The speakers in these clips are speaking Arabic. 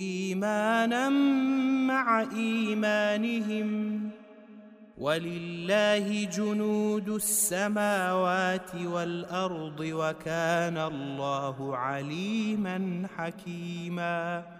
إيمانا مع إيمانهم. ولله جنود السماوات والأرض وكان الله عليما حكيما.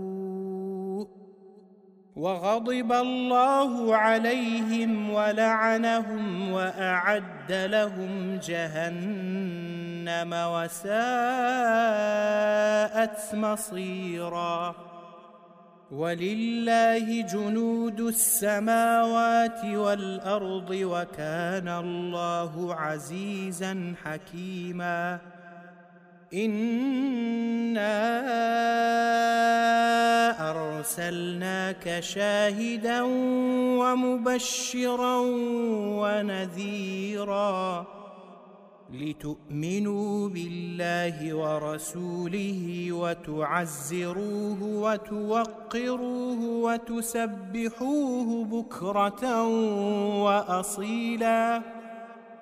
وغضب الله عليهم ولعنهم وأعد لهم جهنم وساءت مصيرا. ولله جنود السماوات والأرض وكان الله عزيزا حكيما. انا ارسلناك شاهدا ومبشرا ونذيرا لتؤمنوا بالله ورسوله وتعزروه وتوقروه وتسبحوه بكره واصيلا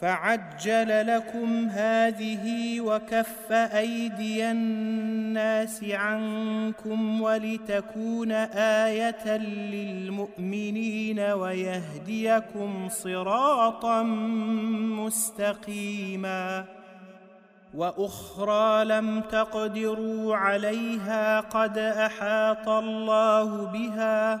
فعجل لكم هذه وكف أيدي الناس عنكم ولتكون آية للمؤمنين ويهديكم صراطا مستقيما وأخرى لم تقدروا عليها قد أحاط الله بها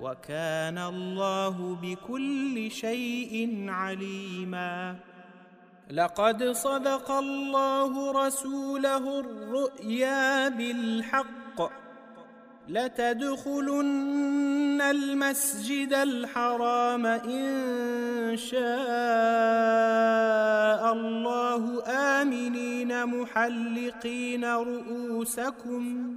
وكان الله بكل شيء عليما. لقد صدق الله رسوله الرؤيا بالحق. لتدخلن المسجد الحرام إن شاء الله آمنين محلقين رؤوسكم.